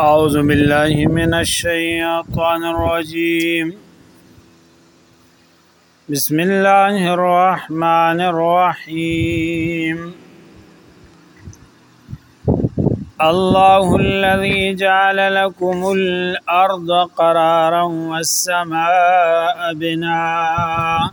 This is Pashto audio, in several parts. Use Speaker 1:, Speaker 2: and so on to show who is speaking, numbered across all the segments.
Speaker 1: أعوذ بالله من الشيطان الرجيم بسم الله الرحمن الرحيم الله الذي جعل لكم الأرض قرارا والسماء بناء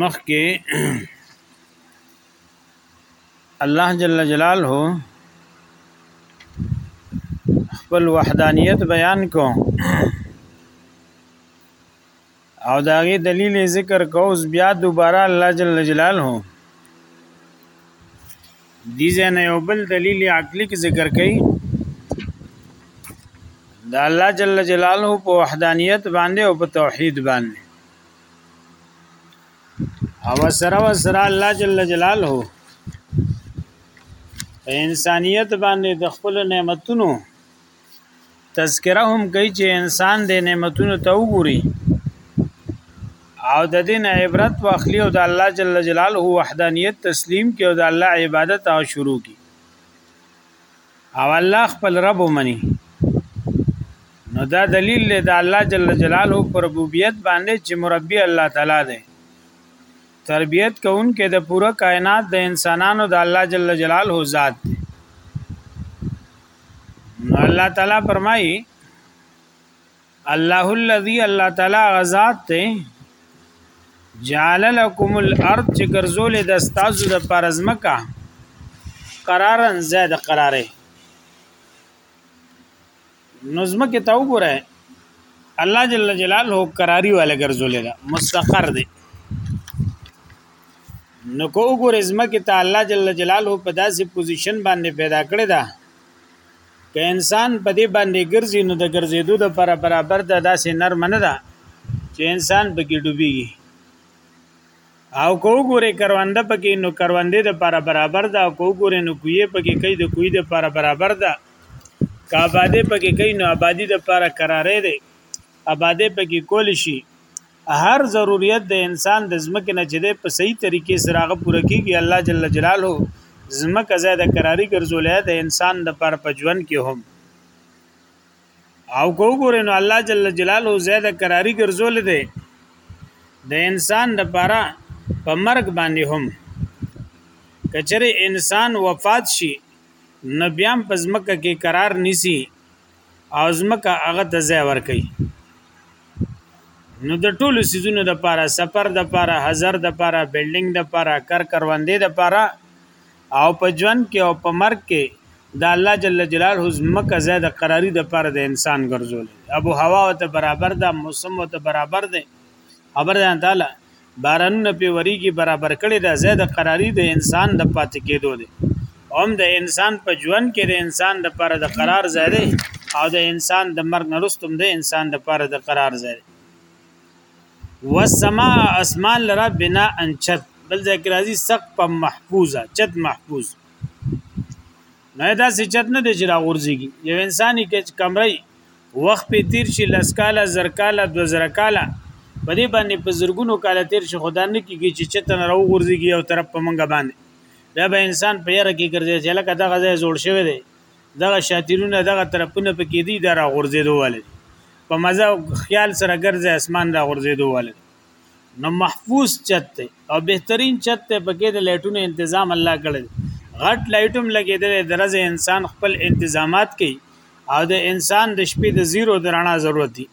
Speaker 1: مخکې الله جل جلاله خپل وحدانیت بیان کو او داغه دلیل ذکر کو اوس بیا دوباره الله جل جلاله دي زنه یو بل دلیل عقلی ذکر کړي دا الله جل جلاله په وحدانیت باندې او په توحید باندې او سره و سره الله جل جلاله په انسانیت باندې د خپل نعمتونو تذکره هم کوي چې انسان د نعمتونو ته وګوري او د دین عبرت واخلي او د الله جل جلاله وحدانیت تسلیم کوي او د الله عبادت او شروع کوي او الله خپل رب ومني نو دا دلیل دی د الله جل جلاله پر ربوبیت باندې چې مربي الله تعالی دی تربیت کوونکې د پوره کائنات د انسانانو د الله جل جلاله ذات دی نو الله تعالی فرمایي الله الذي الله تعالی غزاد ته جعل لكم الارض چې ګرځول د استازو د پرزمکا قرارن زید قراره نظم کې تا وګوره الله جل جلاله قراری والا ګرځول دا مستقر دی نو کو وګوره زمکه ته الله جل جلاله په داسې پوزیشن باندې پیدا کړی دا که انسان په دې باندې ګرځي نو د ګرځېدو د پر برابر د داسې نرم نه ده چې انسان پکې ډوبېږي او کو ګورې کرونده پکې نو کروندې د پر برابر ده او کو ګورې نو کوی پکې کوي د کوی د پر برابر ده کاباده پکې کوي نو آبادی د پر قرارې ده ابادې پکې کول شي هر ضرورت د انسان د زمکه نه چې په صحیح طریقې سره هغه پوره کیږي الله جل جلاله زمکه زاد قراری ګرځولې د انسان د پر پجوند کې هم او ګوګورې نو الله جل جلاله زاد قراری ګرځولې ده د انسان د پاره په مرګ باندې هم کچره انسان وفات شي نبيام پزمکه کې قرار نسی او ځمکه هغه ته ځای ورکړي نو د ټولو سيزونو د پاره سفر د پاره هزار د پاره بلډینګ د پاره کر کروندې د پاره او په ژوند کې او په مرګ کې د الله جل جلاله زمکه زاد قراری د پاره د انسان ګرځول ابو هوا ته برابر ده موسم ته برابر ده خبر ده تعالی بارانونه پې وریږي برابر کړي دا زید قراری د انسان د پاتې کېدو دی هم د انسان په ژوند کې د انسان د پاره د قرار ځای دی او د انسان د مرګ نرستم د انسان د پاره د قرار ځای دی والسماء اسمان لرا بنا انچت بل ذکر ازي سقف محفوظه چت محفوظ نه دا سچت نه دی چې راغورځيږي یو انساني کې کمرې وخت په تیر شي لس کاله زر کاله دو زر کاله په دې باندې په زرګونو کاله تیر شي خدا نه کیږي چې چتن راو غورځيږي او طرف په منګه باندې بیا به انسان په یره کې ګرځي چې لکه دغه ځای جوړ شوی دی دغه شاتیرونه دغه طرفونه په کې دي دا را غورځېدو والي په مزه خیال سره ګرځي اسمان را غورځېدو والي نو محفوظ چت ته او بهترین چت ته پکې د لایټونو تنظیم الله کړل غټ لایټوم لګیدل درځه انسان خپل تنظیمات کوي او د انسان د شپې د زیرو درانه ضرورت دي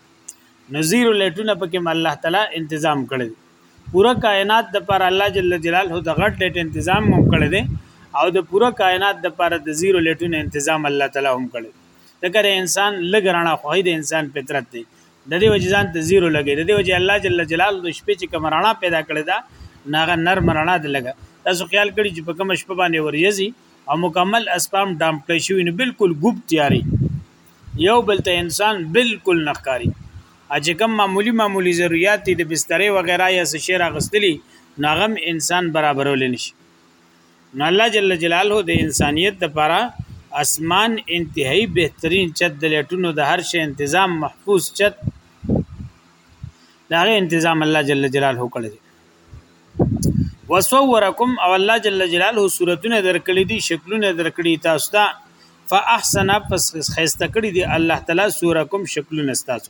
Speaker 1: نو زیرو لایټونه پکې الله تعالی تنظیم کړل پورا کائنات د پر الله جل جلاله د غټ لایټ تنظیم هم کړل دي او د پورا کائنات د پر د زیرو لایټونه تنظیم الله تعالی هم کړل ذکر انسان لګرانه خو د انسان فطرت دی د دې وجه ځان ته زیرو لګي د دې وجه الله جل جلاله د شپې چې کوم رڼا پیدا کړې ده ناغه نرم رڼا ده لګه تاسو خیال کړی چې په کوم شپه باندې وریځي او مکمل اسپام ډام کړی شوی نو بالکل ګوب تیاری یو بل ته انسان بالکل نخکاری اجه کوم معمولی معمولی ضرورت دي د بسترې وغیرہ یا سشیر اغستلی ناغم انسان برابرول نشي نو الله جل جلاله د انسانیت لپاره اسمان انتهایی بهترین چت د لټونو د هر شي تنظیم محفوظ چت دا غي تنظیم الله جل جلاله کړی وصورکم او الله جل جلاله صورتونه درکړي دي شکلونه درکړي تاسو ته فاحسن پس خيسته کړی دی الله تعالی سورکم شکلونه تاسو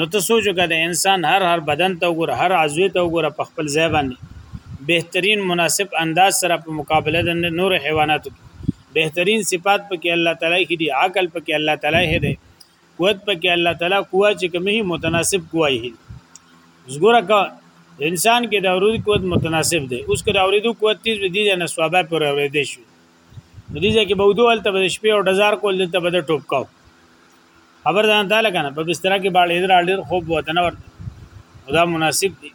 Speaker 1: نو ته سوچ وکړه د انسان هر هر بدن ته وګوره هر عضوې ته وګوره په خپل ځای باندې بهترین مناسب انداز سره په مقابله د نور حیواناتو کې بهترین صفات پکې الله تعالی کې دي عقل پکې الله تعالی هي دي قوت پکې الله تعالی قوا چې کومه متناسب قوای هي زګوره کا انسان کې د اورید قوت متناسب دی اوس کې د اوریدو قوت تیز دی نه سوابه پر اوریدې شو دې ځکه به ودوال ته به شپې او ډزار کول دلته به ټوپ کاو خبر ده نه تعالی کنه په بستر کې باندې در ډیر خوب وته نه ورته خدا مناسب دی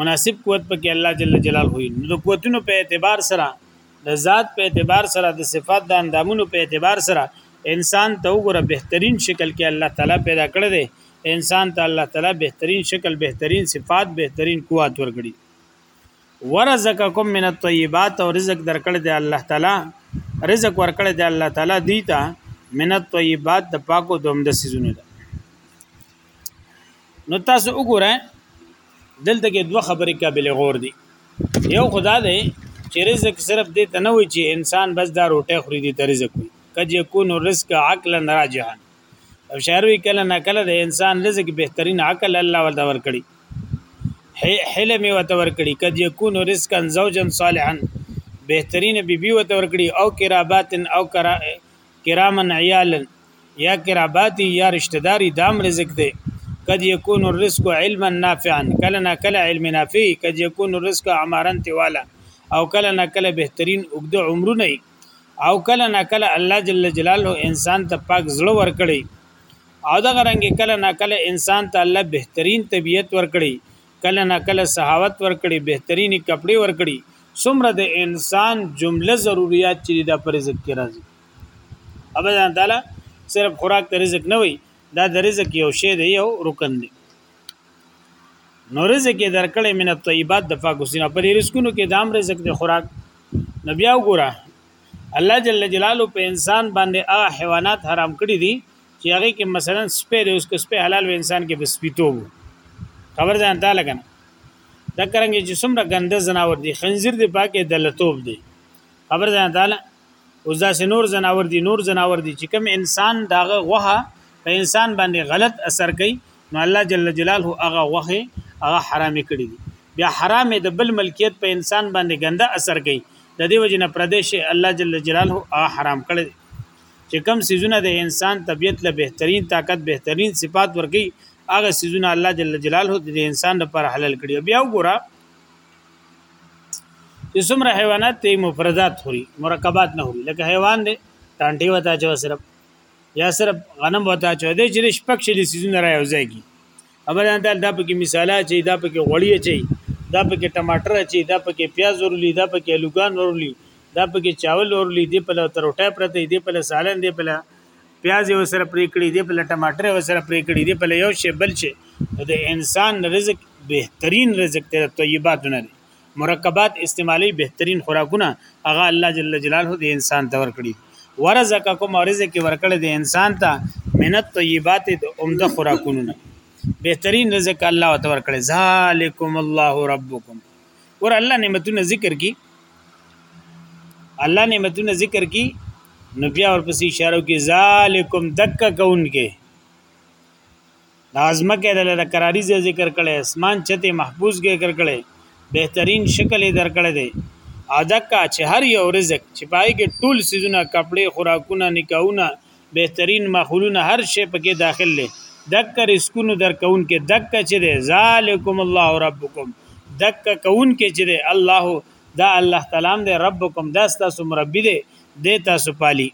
Speaker 1: مناسب قوت پکې الله جل جلاله وي نو د قوتونو په اعتبار سره د ذات په اعتبار سره د صفات د اندامونو په اعتبار سره انسان ته وګوره بهترین شکل کې الله تعالی پیدا کړی دی انسان ته الله تعالی بهترین شکل بهترین صفات بهترین قوت ورکړي ورزقکم من الطيبات او رزق درکړ دی الله تعالی رزق ورکړ دی الله تعالی دی ته من الطيبات د پاکو دوم د سيزونو ده نو تاسو وګورئ دلته کې دوه خبرې قابل غور دي یو خدا دی چې رزق صرف دې ته نه وي چې انسان بس دا روټه خوري دي ته رزق وي قد يكون الرزق عقلا راجحا او شعر وی کله نه کله د انسان رزق بهترین عقل الله ورته ورکړي حله می وته ورکړي کد یکون رزقا زوجا صالحا بهترین بیبي وته ورکړي او کرابات او کرا کرامن عیالا یا کراباتی یا رشتہ داری دام رزق دی قد یکون الرزق علما نافعا کله نه کله علم نافع قد یکون الرزق عمارا طوالا او کله نه کله بهترین اوږد عمرونه او کله نه کله الله جل جلاله انسان ته پاک زړه ورکړي او دا غرنګ کله نا کله انسان ته الله بهترین طبیعت ورکړي کله نا کله صحاوت ورکړي بهترینی کپڑے ورکړي څومره د انسان جمله ضرورت چې دا پر رزق کې راځي ابدا تعالی صرف خوراک ته رزق نه وي دا د رزق یو شی دی یو رکن دی نو رزق یې درکړې من الطيبات د فاکوسینه په دې رزقونو کې دام رزق د خوراک نبي او ګوره الله جل جلاله په انسان باندې هغه حیوانات حرام کړی دي چې هغه کې مثلا سپې دی اوس که سپې حلال و انسان کې بسپیتو خبر ځان ته لګنه دا کرنګ چې څومره ګنده زناور دي خنزیر دی پاکه دلتوب دی خبر ځان ته اوس دا نور زناور دي نور زناور دي چې کوم انسان داغه غوها په انسان باندې غلط اثر کوي نو الله جل جلاله هغه غوخه هغه حرام کړی دي بیا حرام د بل ملکیت په انسان باندې ګنده اثر کوي د دې وجنه پردیش الله جل جلاله حرام کړی چې کم سيزونه د انسان طبيعت له بهترین طاقت بهترین صفات ورکي هغه سيزونه الله جل جلاله د انسان لپاره حلال کړی بیا وګوره چې څومره حیوانات ته مفردات خوري مرکبات نه خوري لکه حیوان دی ټانټي وتا چو صرف یا صرف غنم وتا چو دی چې شپک شلی سيزونه را یوځای کی ابدا دا دا پکې مثالا چي دا پکې غوړی چي دا پکې ټماټر چي دا پکې پیاز ورلی دا پکې الوګان ورلی دا پکې چاول ورلی دی په لو تروټه پرته دی په سالن دی په پیاز یو سره پرې کړی دی په ټماټر یو سره پرې کړی دی په یو شی بل شی د انسان رزق بهترین رزق ته طیبات نه دی مرکبات استعمالی بهترین خوراکونه هغه الله جل جلاله دی انسان ته ورکړي ورزقکم رزق ورکړي دی انسان ته منت طیبات د عمده خوراکونه نه بهترین رزق الله ته ورکړي ذالکم الله ربکم ور الله نعمتونه ذکر کی الله نعمتونه ذکر کی نو بیا ورپسې اشاره کی ذالکم دک کونکه د ازمکه د لره قراری ځای ذکر کړي اسمان چته محفوظ ذکر کړي بهترین شکل درکړي دی ادکه چې هر یو رزق چې پای کې ټول سيزونه کپڑے خوراکونه نکاحونه بهترین ماحولونه هر شی پکې داخل لې دک رزقونو درکون کې دک چې دی ذالکم الله ربکم دک کون کې چې دی الله دا الله تعالی دې ربکم دا تاسو مربي دې دې تاسو پالي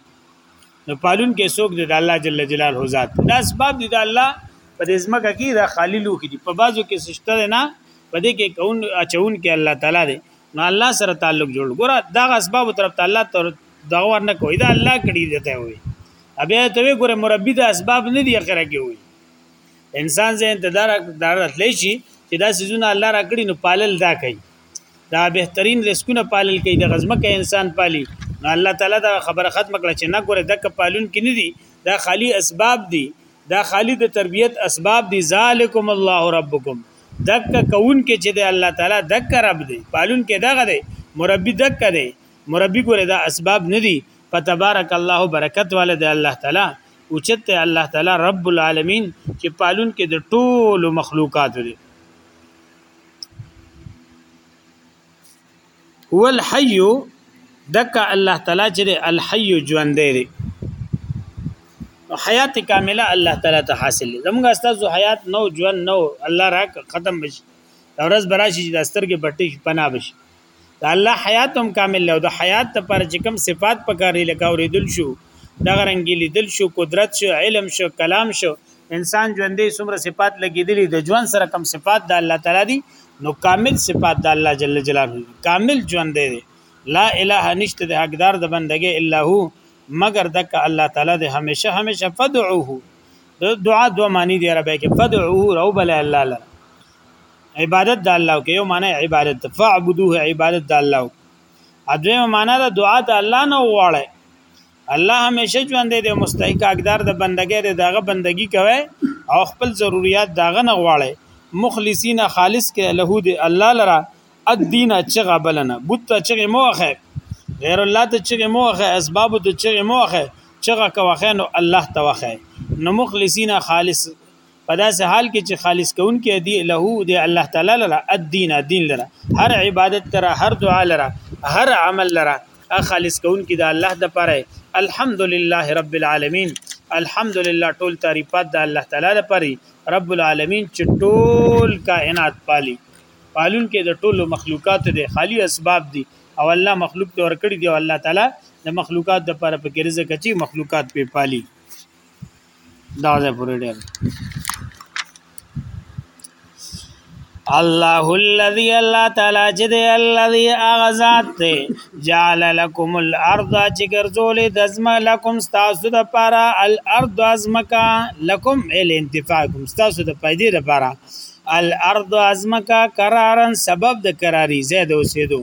Speaker 1: نو پالون کې څوک دی د الله جل جلاله ذات دا اسباب دي د الله په دې ځمکه کې دا خالی لوخي دي په بازو کې سشته نه په دې کې کون اچون کې الله تعالی دی نو الله سره تعلق جوړ ګوره دا اسباب طرف ته الله تر دا ور نه کوي دا الله کړی دی ته وي بیا ته وي ګوره مربي د اسباب نه دی اخره کې وي انسان زه انتظار دارت لشي چې دا سيزونه الله را کړی نو پالل دا کوي دا بهترین رزقونه پالل کوي د غزمه کې انسان پالي نو الله تعالی دا خبره ختم کړه چې نه ګوره د کپالون کې نه دي دا خالی اسباب دي دا خالی د تربیت اسباب دي ذالکم الله ربکم دک کون کې چې د الله تعالی دک رب دی پالون کې دغه دی مربي دک دی مربي ګوره دا اسباب نه دي فتبارک الله برکت والد الله تعالی اوچت الله تعالی رب العالمین چې پالون کې د ټولو مخلوقات دي هو الحي دک الله تعالی چې الحي ژوند دی حیات کامله الله تعالی ته حاصل دي زموږ استاد حیات نو ژوند نو الله راک ختم بشي ورځ براشي چې دستر کې بټي پنا بشي د الله حیات هم کامل له د حیات ته پر چې کوم صفات پکاري لکه اوریدل شو دغه رنګ لیدل شو قدرت شو علم شو کلام شو انسان ژوندې څومره صفات لګیدلې د ژوند سره کوم صفات د الله تعالی دي نو کامل صفات د الله جل جلاله کامل ژوند دی لا اله نشته د حقدار د بندګي الا هو مگر دک الله تعالی د همیشه همیشه فدعوه د دعا دوه معنی دی عربی کې فدعوه رب الله عبادت د الله کې یو معنی عبادت فعبدوه عبادت د الله اځه معنی د دعا د الله نه وغواړي الله همیشه ژوند دی مستحق حقدار د بندګۍ د دغه بندگی کوي او خپل ضرورت دغه نه غواړي مخلصین خالص کې له دې الله لرا الدین چغه بلنه بوت چغه موخه غیر الله ته چغه موخه اسباب ته چغه موخه چغه کوخه نو الله توخه نو مخلصین خالص په داسې حال کې چې خالص کون کې دی له دی الله تعالی لره الدین دین لره هر عبادت لره هر دعا لره هر عمل لره خالص کون کې د الله د پاره الحمدلله رب العالمین الحمدلله ټول تعریفات د الله تعالی د پاره رب العالمین چې ټول کائنات پالي پالون کې د ټولو مخلوقات دي خالی اسباب دي او الله مخلوق ته ورکړي دي او الله تعالی د مخلوقات د پاره په کې رزق اچي مخلوقات په پالي دا ده پورې ډېر الله الذي الله تعالی چې دی الذي اغزاد ته جعل لكم الارض چې ګرځولې د زما لكم تاسو د پاره الارض ازمکا لكم ال انتفاعكم تاسو د پیدې لپاره الارض ازمکا قرارن سبب د قراری زید اوسېدو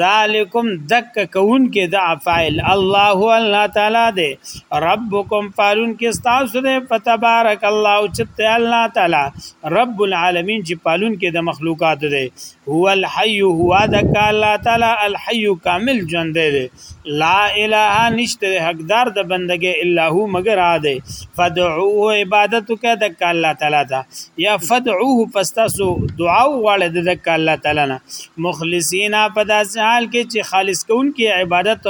Speaker 1: ذالکم دک کون کې د افعال الله الله تعالی دې ربکم فارون کې تاسو دې فتبارک الله او چت الله تعالی رب العالمین چې پالون کې د مخلوقات دې هو الحي هو دک الله تعالی الحي کامل ژوند دې لا اله نشته حقدار د بندګې الا هو مگر اده فدعوه عبادت وکړه د الله تعالی ته یا فدعوه پستاسو دعا وغواړه د الله تعالی نه مخلصینا په داسې حال کې چې خالص کون کې عبادت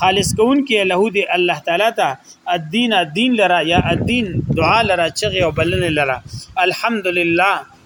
Speaker 1: خالص کون کې له دې الله تعالی ته الدین الدین لرا یا الدین دعا لرا چغه او بلنه لرا الحمدلله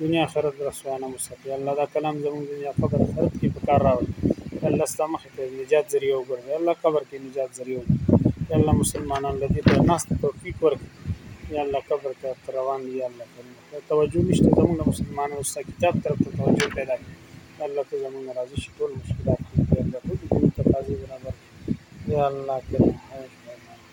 Speaker 1: دنیا آخرت رسوانه مو ساتي الله دا کلام زموږ دنیا قبر آخرت کې په کار راوړي الله ستا مخې ته نجات ذریعه وګرځي الله قبر کې نجات ذریعه وګرځي الله مسلمانان له دې ته ناست توفیق ورکړي یا الله قبر ته تر روان دي یا الله کریم توجه نشته زموږ مسلمانانو ستا کتاب طرف ته توجه پیدا کړي الله ته زموږ راضي شي ټول مشکلات حل کړي الله ټول دې تقاضې برابر کړي یا الله کریم